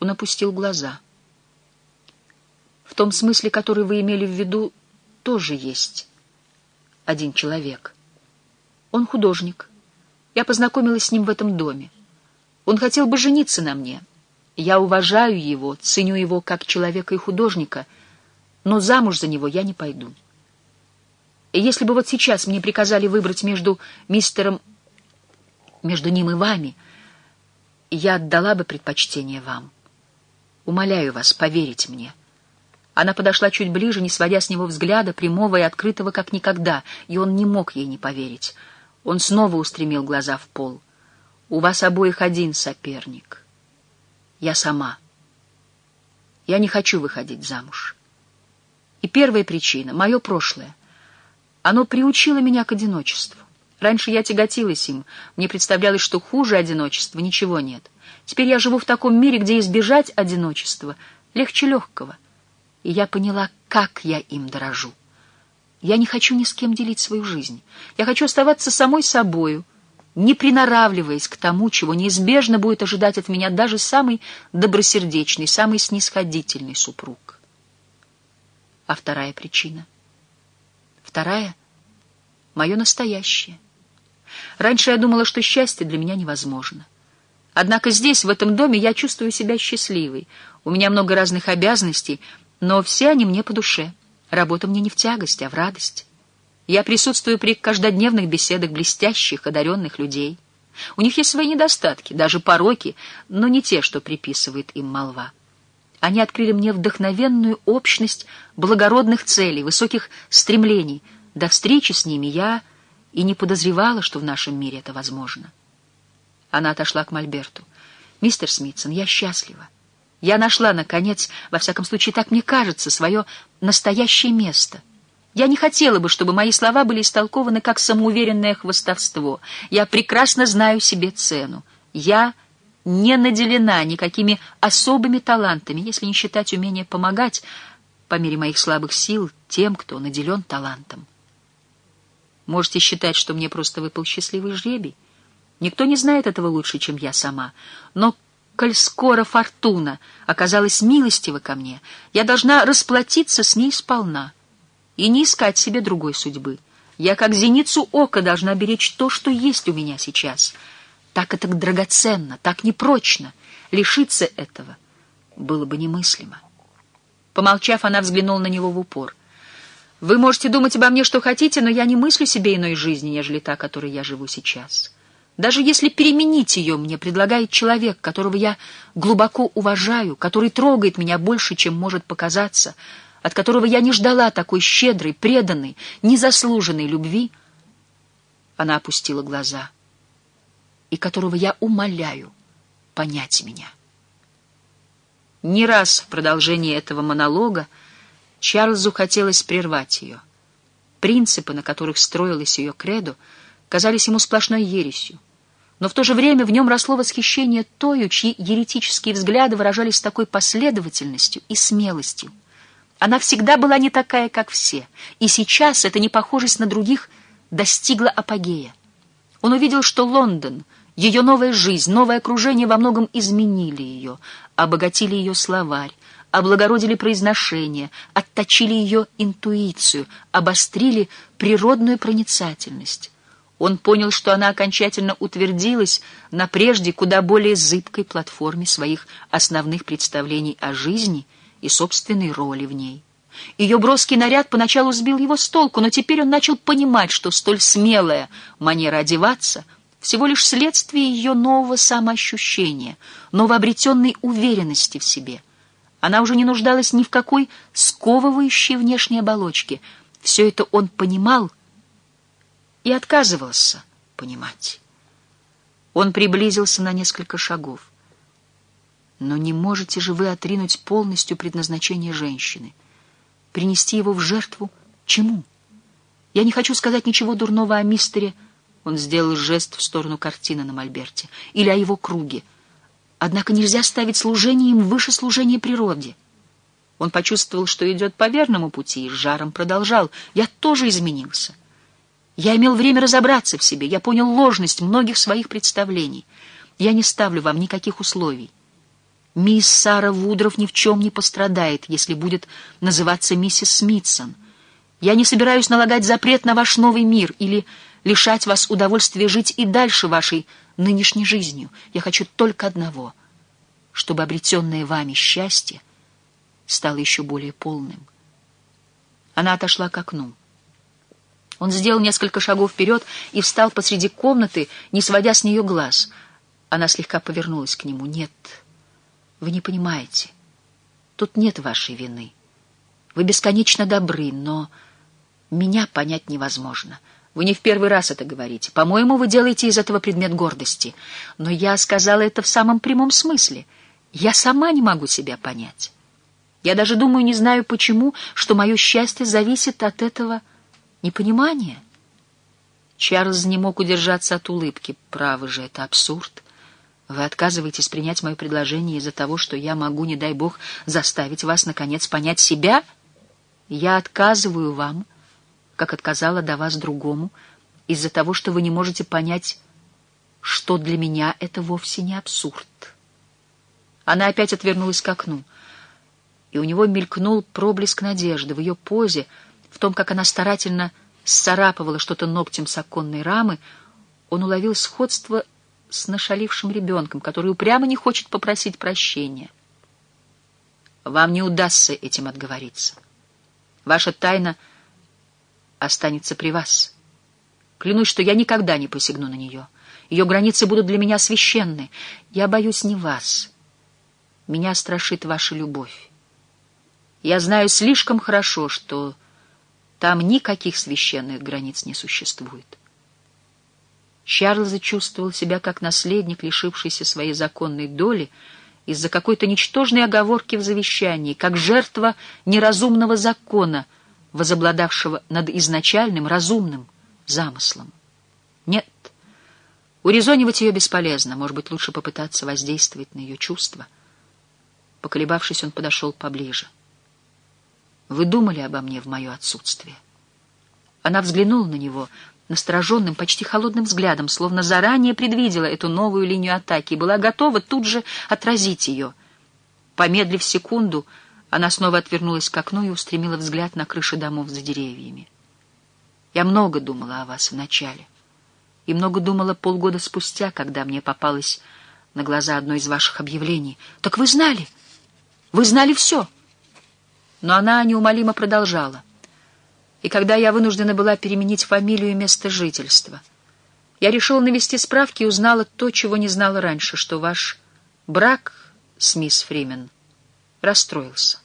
Он опустил глаза. В том смысле, который вы имели в виду, тоже есть один человек. Он художник. Я познакомилась с ним в этом доме. Он хотел бы жениться на мне. Я уважаю его, ценю его как человека и художника, но замуж за него я не пойду. И если бы вот сейчас мне приказали выбрать между мистером... между ним и вами, я отдала бы предпочтение вам. Умоляю вас, поверить мне. Она подошла чуть ближе, не сводя с него взгляда, прямого и открытого, как никогда, и он не мог ей не поверить. Он снова устремил глаза в пол. «У вас обоих один соперник. Я сама. Я не хочу выходить замуж. И первая причина — мое прошлое. Оно приучило меня к одиночеству. Раньше я тяготилась им, мне представлялось, что хуже одиночества ничего нет. Теперь я живу в таком мире, где избежать одиночества легче легкого. И я поняла, как я им дорожу. Я не хочу ни с кем делить свою жизнь. Я хочу оставаться самой собою, не приноравливаясь к тому, чего неизбежно будет ожидать от меня даже самый добросердечный, самый снисходительный супруг. А вторая причина? Вторая — мое настоящее. Раньше я думала, что счастье для меня невозможно. Однако здесь, в этом доме, я чувствую себя счастливой. У меня много разных обязанностей, но все они мне по душе. Работа мне не в тягость, а в радость. Я присутствую при каждодневных беседах блестящих, одаренных людей. У них есть свои недостатки, даже пороки, но не те, что приписывает им молва. Они открыли мне вдохновенную общность благородных целей, высоких стремлений. До встречи с ними я и не подозревала, что в нашем мире это возможно. Она отошла к Мольберту. «Мистер Смитсон, я счастлива. Я нашла, наконец, во всяком случае, так мне кажется, свое настоящее место. Я не хотела бы, чтобы мои слова были истолкованы как самоуверенное хвостовство. Я прекрасно знаю себе цену. Я не наделена никакими особыми талантами, если не считать умение помогать по мере моих слабых сил тем, кто наделен талантом. Можете считать, что мне просто выпал счастливый жребий. Никто не знает этого лучше, чем я сама. Но коль скоро фортуна оказалась милостива ко мне, я должна расплатиться с ней сполна и не искать себе другой судьбы. Я как зеницу ока должна беречь то, что есть у меня сейчас. Так это драгоценно, так непрочно. Лишиться этого было бы немыслимо. Помолчав, она взглянула на него в упор. «Вы можете думать обо мне, что хотите, но я не мыслю себе иной жизни, нежели та, которой я живу сейчас». Даже если переменить ее мне предлагает человек, которого я глубоко уважаю, который трогает меня больше, чем может показаться, от которого я не ждала такой щедрой, преданной, незаслуженной любви, она опустила глаза, и которого я умоляю понять меня. Не раз в продолжении этого монолога Чарльзу хотелось прервать ее. Принципы, на которых строилась ее кредо, казались ему сплошной ересью но в то же время в нем росло восхищение тою, чьи еретические взгляды выражались такой последовательностью и смелостью. Она всегда была не такая, как все, и сейчас эта непохожесть на других достигла апогея. Он увидел, что Лондон, ее новая жизнь, новое окружение во многом изменили ее, обогатили ее словарь, облагородили произношение, отточили ее интуицию, обострили природную проницательность. Он понял, что она окончательно утвердилась на прежде куда более зыбкой платформе своих основных представлений о жизни и собственной роли в ней. Ее броский наряд поначалу сбил его с толку, но теперь он начал понимать, что столь смелая манера одеваться — всего лишь следствие ее нового самоощущения, новообретенной уверенности в себе. Она уже не нуждалась ни в какой сковывающей внешней оболочке. Все это он понимал — и отказывался понимать. Он приблизился на несколько шагов. Но не можете же вы отринуть полностью предназначение женщины, принести его в жертву чему? Я не хочу сказать ничего дурного о мистере, он сделал жест в сторону картины на мольберте, или о его круге. Однако нельзя ставить служение им выше служения природе. Он почувствовал, что идет по верному пути, и с жаром продолжал. Я тоже изменился. Я имел время разобраться в себе, я понял ложность многих своих представлений. Я не ставлю вам никаких условий. Мисс Сара Вудров ни в чем не пострадает, если будет называться миссис Смитсон. Я не собираюсь налагать запрет на ваш новый мир или лишать вас удовольствия жить и дальше вашей нынешней жизнью. Я хочу только одного, чтобы обретенное вами счастье стало еще более полным. Она отошла к окну. Он сделал несколько шагов вперед и встал посреди комнаты, не сводя с нее глаз. Она слегка повернулась к нему. «Нет, вы не понимаете. Тут нет вашей вины. Вы бесконечно добры, но меня понять невозможно. Вы не в первый раз это говорите. По-моему, вы делаете из этого предмет гордости. Но я сказала это в самом прямом смысле. Я сама не могу себя понять. Я даже думаю, не знаю почему, что мое счастье зависит от этого непонимания. Чарльз не мог удержаться от улыбки. Право же, это абсурд. Вы отказываетесь принять мое предложение из-за того, что я могу, не дай бог, заставить вас, наконец, понять себя? Я отказываю вам, как отказала до вас другому, из-за того, что вы не можете понять, что для меня это вовсе не абсурд. Она опять отвернулась к окну и у него мелькнул проблеск надежды в ее позе, в том, как она старательно сцарапывала что-то ногтем с оконной рамы, он уловил сходство с нашалившим ребенком, который упрямо не хочет попросить прощения. Вам не удастся этим отговориться. Ваша тайна останется при вас. Клянусь, что я никогда не посягну на нее. Ее границы будут для меня священны. Я боюсь не вас. Меня страшит ваша любовь. Я знаю слишком хорошо, что там никаких священных границ не существует. Чарльз чувствовал себя как наследник, лишившийся своей законной доли из-за какой-то ничтожной оговорки в завещании, как жертва неразумного закона, возобладавшего над изначальным разумным замыслом. Нет, урезонивать ее бесполезно, может быть, лучше попытаться воздействовать на ее чувства. Поколебавшись, он подошел поближе. — вы думали обо мне в мое отсутствие?» Она взглянула на него настороженным, почти холодным взглядом, словно заранее предвидела эту новую линию атаки и была готова тут же отразить ее. Помедлив секунду, она снова отвернулась к окну и устремила взгляд на крыши домов за деревьями. «Я много думала о вас вначале, и много думала полгода спустя, когда мне попалось на глаза одно из ваших объявлений. Так вы знали? Вы знали все!» Но она неумолимо продолжала. И когда я вынуждена была переменить фамилию и место жительства, я решила навести справки и узнала то, чего не знала раньше, что ваш брак с мисс Фримен расстроился.